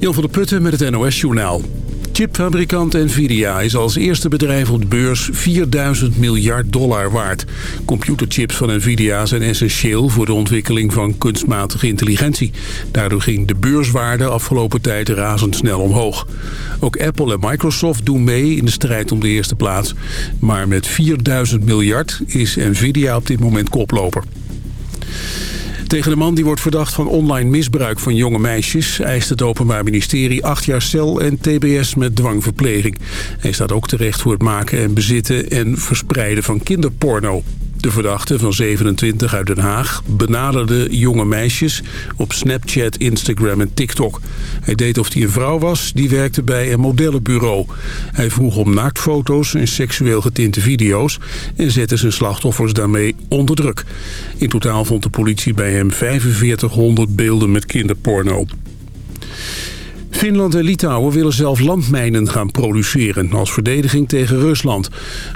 Jan van der Putten met het NOS-journaal. Chipfabrikant Nvidia is als eerste bedrijf op de beurs 4000 miljard dollar waard. Computerchips van Nvidia zijn essentieel voor de ontwikkeling van kunstmatige intelligentie. Daardoor ging de beurswaarde afgelopen tijd razendsnel omhoog. Ook Apple en Microsoft doen mee in de strijd om de eerste plaats. Maar met 4000 miljard is Nvidia op dit moment koploper. Tegen de man die wordt verdacht van online misbruik van jonge meisjes... eist het Openbaar Ministerie acht jaar cel en tbs met dwangverpleging. Hij staat ook terecht voor het maken en bezitten en verspreiden van kinderporno. De verdachte van 27 uit Den Haag benaderde jonge meisjes op Snapchat, Instagram en TikTok. Hij deed of hij een vrouw was, die werkte bij een modellenbureau. Hij vroeg om naaktfoto's en seksueel getinte video's en zette zijn slachtoffers daarmee onder druk. In totaal vond de politie bij hem 4500 beelden met kinderporno. Finland en Litouwen willen zelf landmijnen gaan produceren als verdediging tegen Rusland.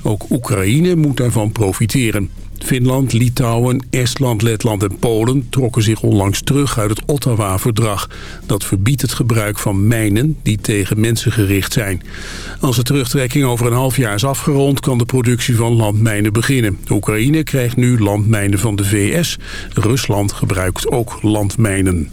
Ook Oekraïne moet daarvan profiteren. Finland, Litouwen, Estland, Letland en Polen trokken zich onlangs terug uit het Ottawa-verdrag. Dat verbiedt het gebruik van mijnen die tegen mensen gericht zijn. Als de terugtrekking over een half jaar is afgerond kan de productie van landmijnen beginnen. Oekraïne krijgt nu landmijnen van de VS. Rusland gebruikt ook landmijnen.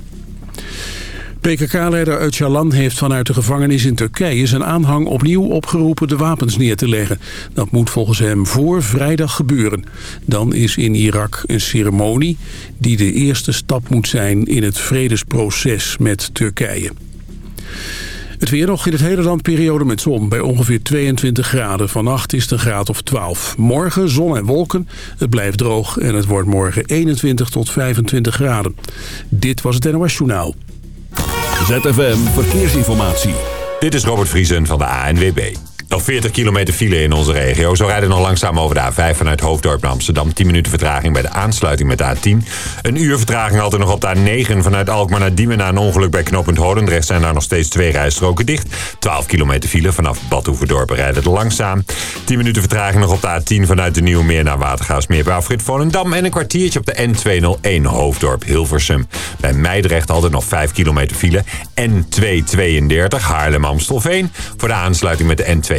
PKK-leider Öcalan heeft vanuit de gevangenis in Turkije zijn aanhang opnieuw opgeroepen de wapens neer te leggen. Dat moet volgens hem voor vrijdag gebeuren. Dan is in Irak een ceremonie die de eerste stap moet zijn in het vredesproces met Turkije. Het weer nog in het hele land periode met zon bij ongeveer 22 graden. Vannacht is een graad of 12. Morgen zon en wolken. Het blijft droog en het wordt morgen 21 tot 25 graden. Dit was het NOS Journaal. ZFM Verkeersinformatie. Dit is Robert Vriesen van de ANWB. Nog 40 kilometer file in onze regio. Zo rijden nog langzaam over de A5 vanuit Hoofddorp naar Amsterdam. 10 minuten vertraging bij de aansluiting met de A10. Een uur vertraging altijd nog op de A9 vanuit Alkmaar naar Diemen... na een ongeluk bij knooppunt Holendrecht zijn daar nog steeds twee rijstroken dicht. 12 kilometer file vanaf Badhoevedorp rijden het langzaam. 10 minuten vertraging nog op de A10 vanuit de Nieuwe Meer naar Watergaasmeer bij Afrit Volendam. En een kwartiertje op de N201 Hoofddorp Hilversum. Bij Meidrecht altijd nog 5 kilometer file. N232 Haarlem-Amstelveen voor de aansluiting met de N2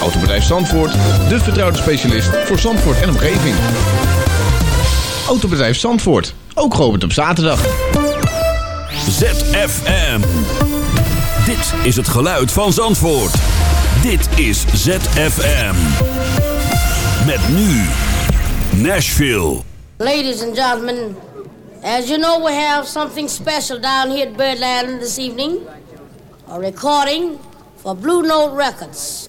Autobedrijf Zandvoort, de vertrouwde specialist voor Zandvoort en omgeving. Autobedrijf Zandvoort, ook geopend op zaterdag. ZFM. Dit is het geluid van Zandvoort. Dit is ZFM. Met nu Nashville. Ladies and gentlemen, as you know we have something special down here at Birdland this evening. A recording for Blue Note Records.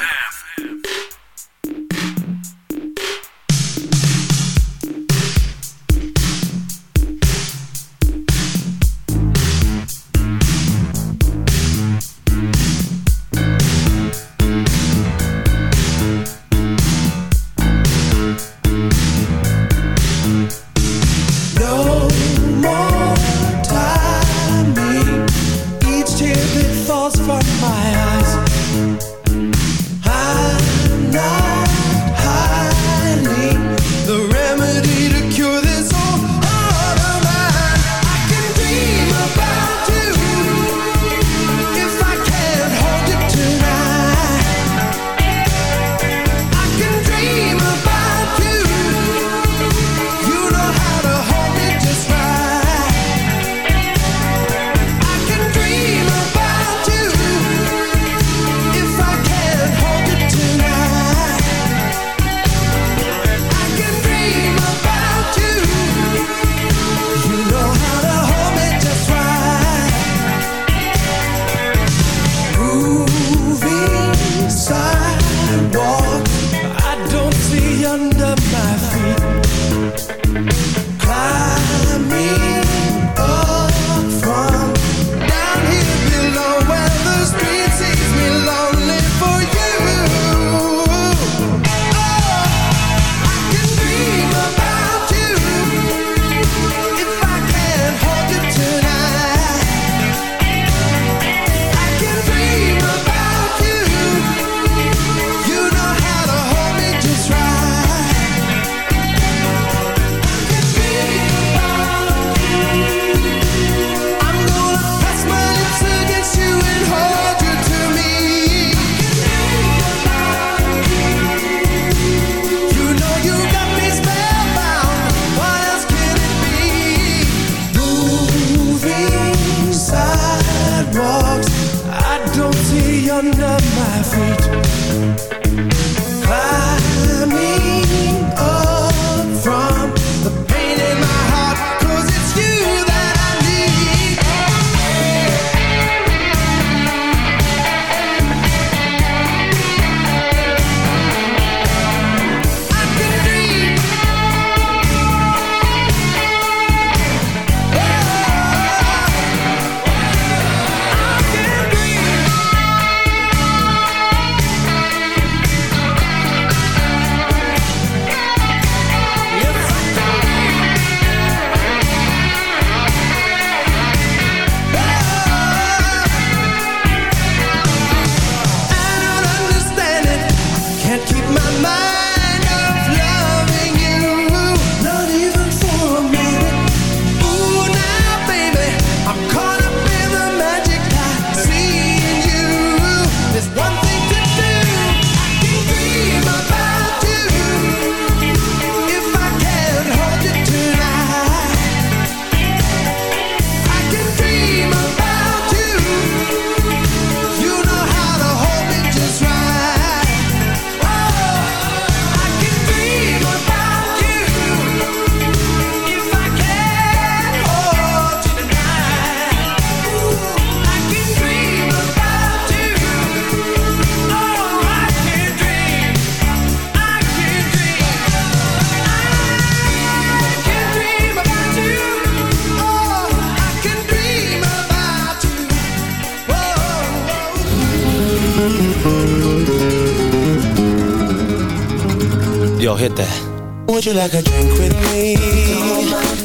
Would you like a drink with me?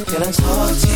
Can I talk to you?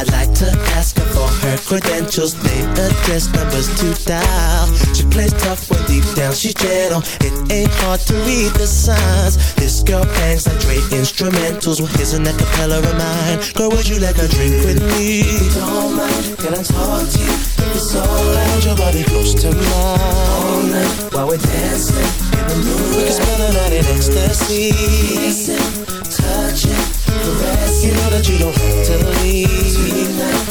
I'd like to ask her for her credentials, name, address, numbers to dial. She plays tough when deep down she's gentle. It ain't hard to read the signs. This girl bangs like Dre instrumentals. Well, here's an acapella of mine. Girl, would you like a drink with me? Don't mind, can I talk to you? If it's alright, your body close to mine. All night while we're dancing in the moonlight. We can spend the night in ecstasy. Kissing, touching, caressing. You know that you don't have to leave.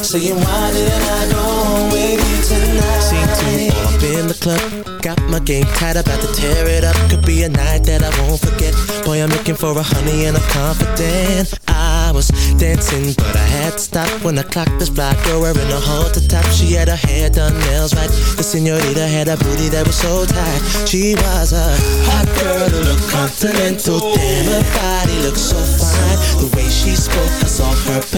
Saying why didn't I go with you tonight? Up in the club. Got my game tight, about to tear it up. Could be a night that I won't forget. Boy, I'm looking for a honey and I'm confident. I was dancing, but I had to stop when I clocked this black girl wearing a halter top. She had her hair done, nails right. The senorita had a booty that was so tight. She was a hot girl who continental. Damn, her body looked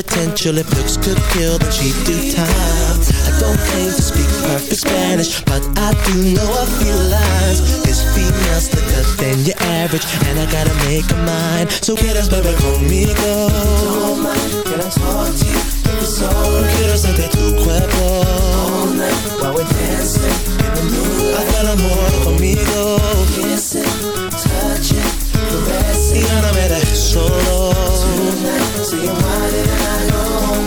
potential. If looks could kill, then she'd do time. I don't claim to speak perfect Spanish, but I do know a few lines. This female's slicker than your average, and I gotta make a mind. So get us, baby, conmigo. Don't mind, can I talk to you? If it's alright, quiero sentir tu cuerpo. All night while we're dancing in the moonlight. Haz el amor conmigo. Kissing, touching, caressing. Y ya no me dejes solo. Tonight, I go home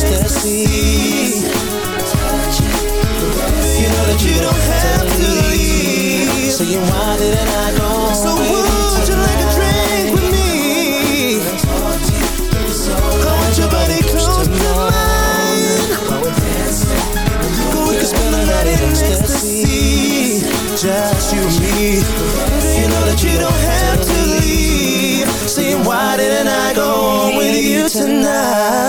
You know that you don't have to leave. I go? So would you like a drink with me? I want your body close to mine. We can spend the night in ecstasy. Just you and me. You know that you don't have to leave. I go with you tonight?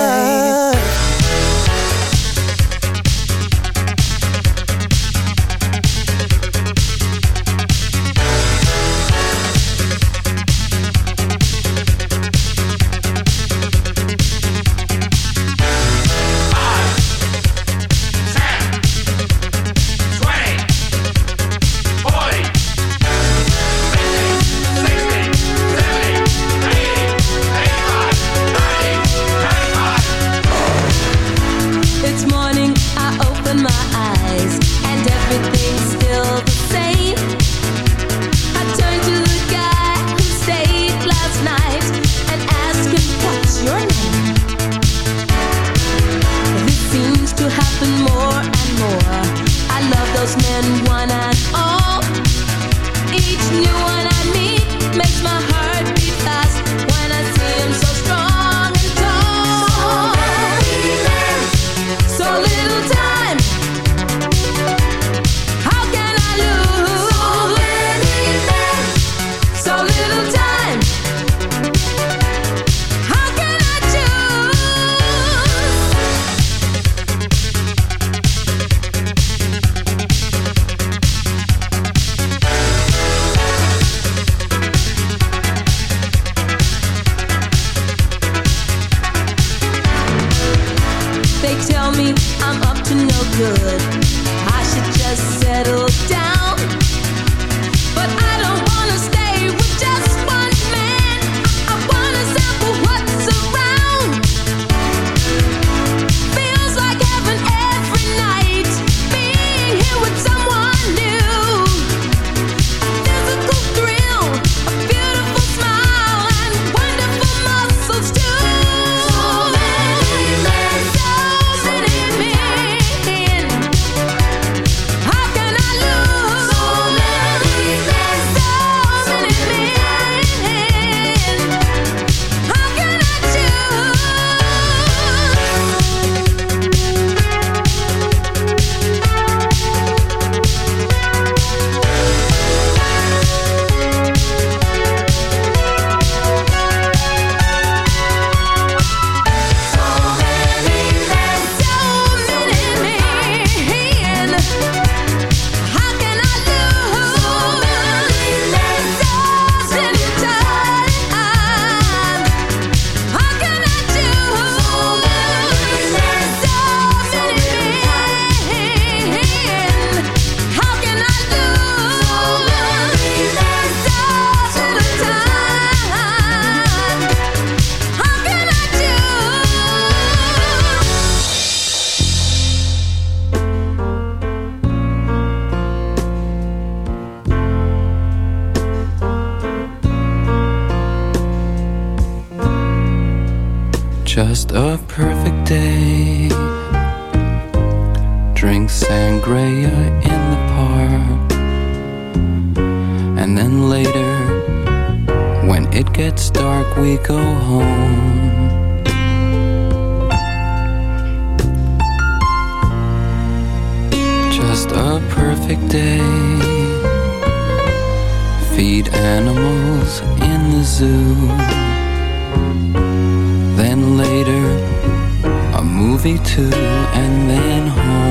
too, and then home.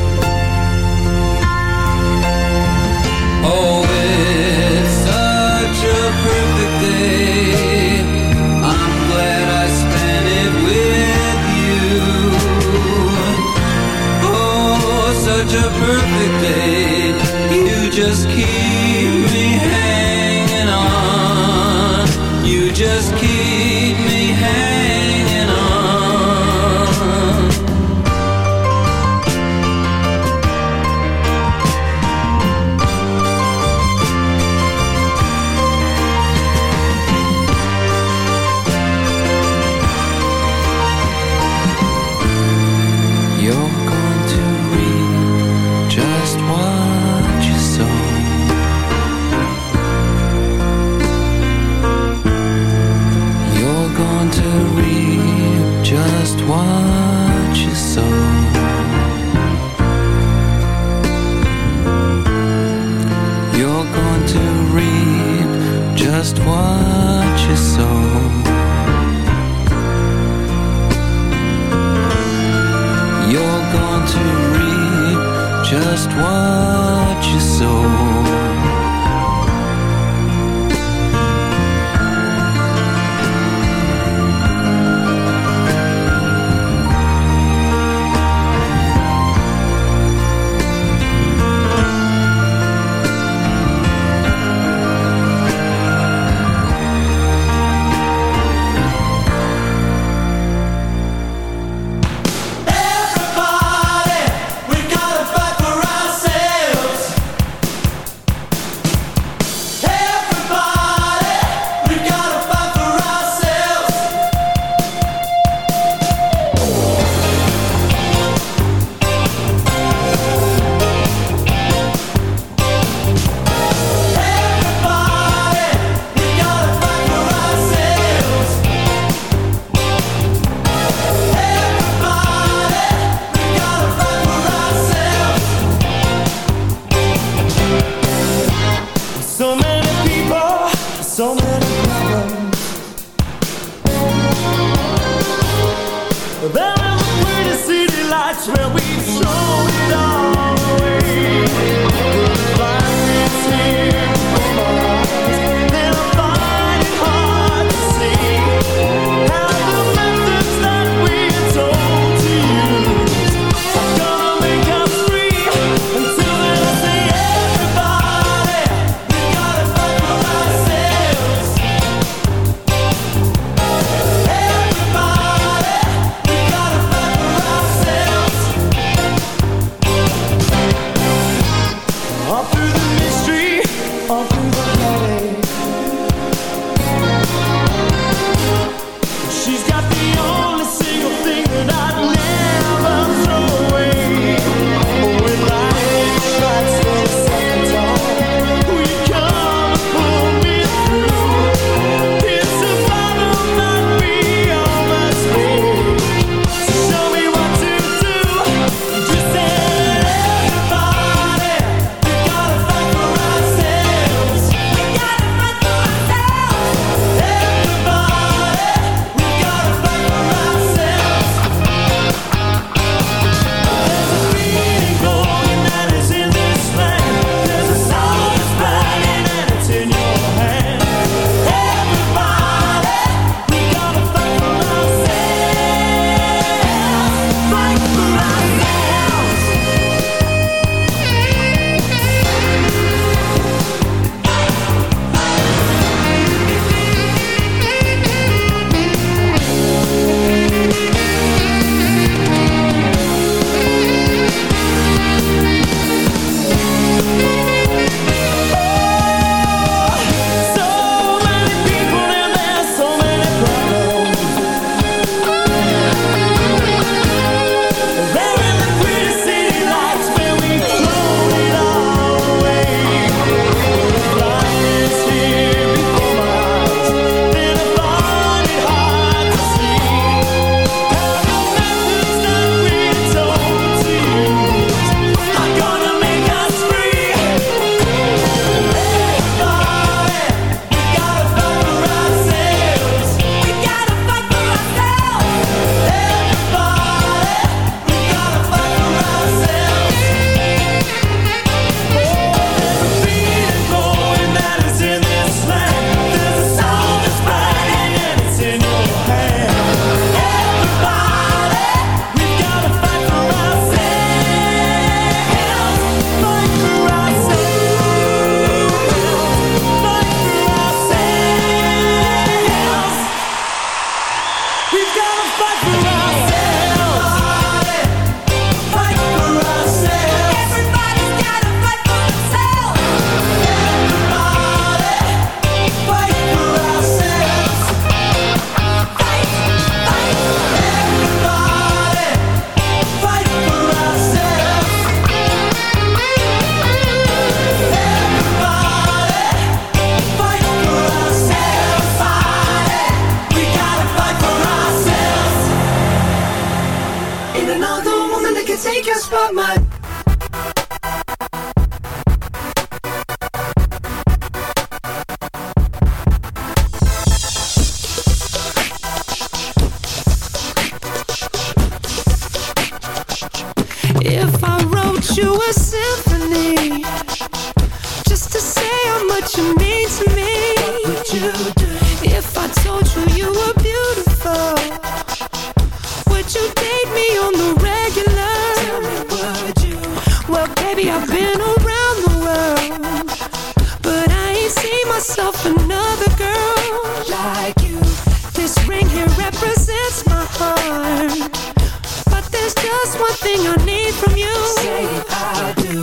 Myself another girl like you. This ring here represents my heart, but there's just one thing I need from you. Say I do.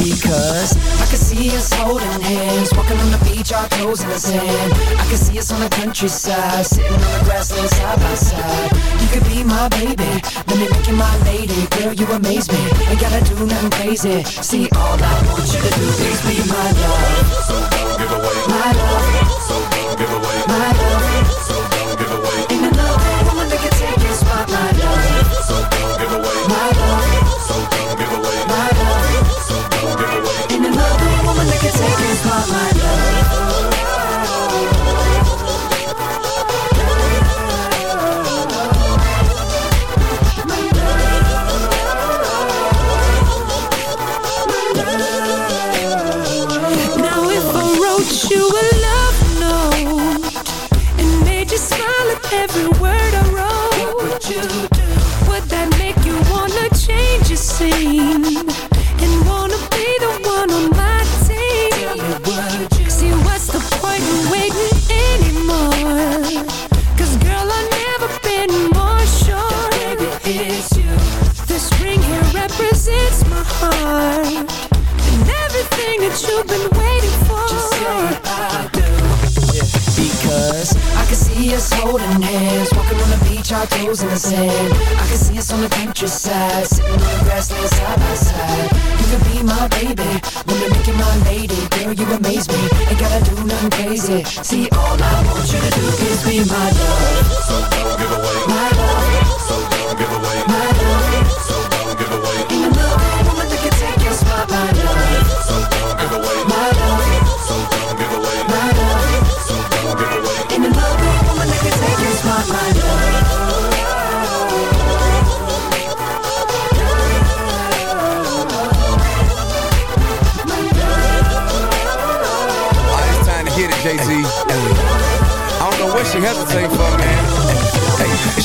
Because I can see us holding hands, walking on the beach, our toes in the sand. I can see us on the countryside, sitting on the grassland side by side. You could be my baby, let me make you my lady. Girl, you amaze me, ain't gotta do nothing crazy. See, all I want you to do is be my love. Give away my love. Holding hands, walking on the beach, our toes in the sand. I can see us on the countryside, sitting on the grassland side by side. You could be my baby, let me make you my lady. Girl, you amaze me, ain't gotta do nothing crazy. See, all I want you to do is be my love. So don't give away my love. She hesitating for, man.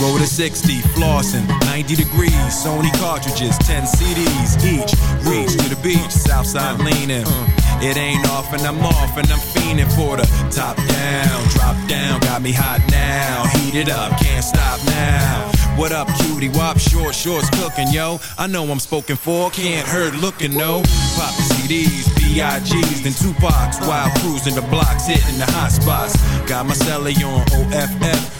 Zero to 60, flossing, 90 degrees, Sony cartridges, 10 CDs each. Reach to the beach, Southside leaning. Mm. It ain't off and I'm off and I'm fiending for the top down, drop down, got me hot now. Heat it up, can't stop now. What up, cutie? Wop, short shorts cooking, yo. I know I'm spoken for, can't hurt looking, no. Pop CDs, B.I.G's, then Tupac's while cruising the blocks, hitting the hot spots. Got my celly on OFF,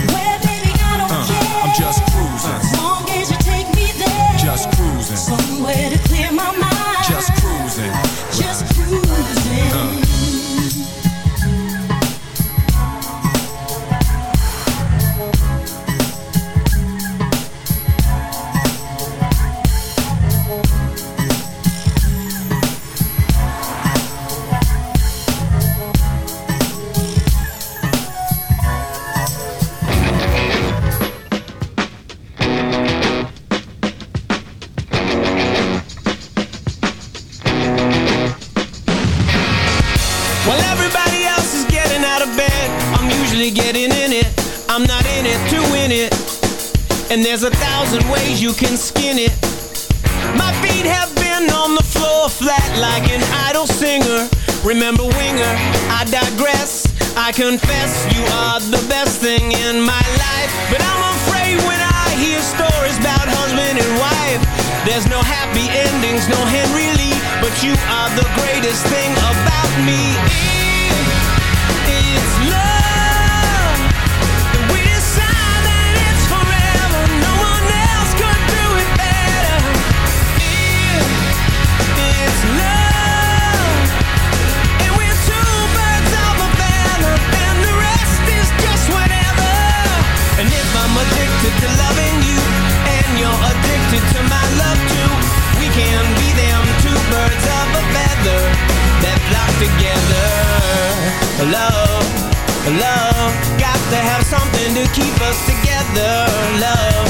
Something to keep us together. Love,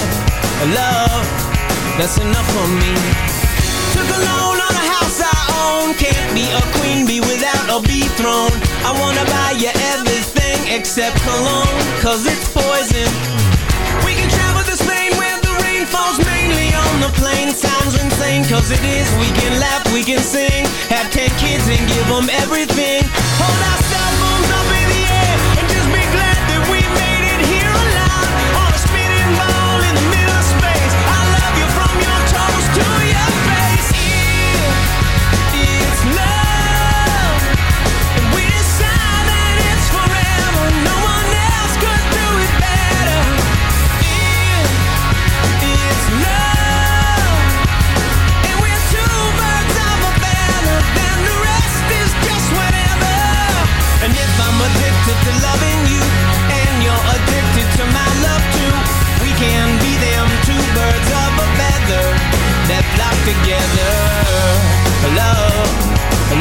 love, that's enough for me. Took a loan on a house I own. Can't be a queen bee without a bee throne. I wanna buy you everything except cologne, cause it's poison. We can travel to Spain where the rain falls mainly on the plain. Sounds insane, cause it is. We can laugh, we can sing. Have ten kids and give them everything. Hold our cell phones up in the air and just together. Love,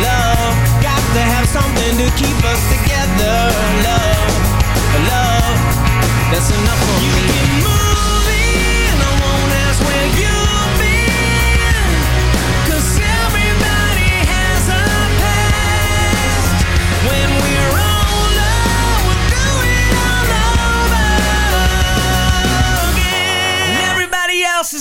love, got to have something to keep us together. Love, love, that's enough for you me. You I won't ask where you.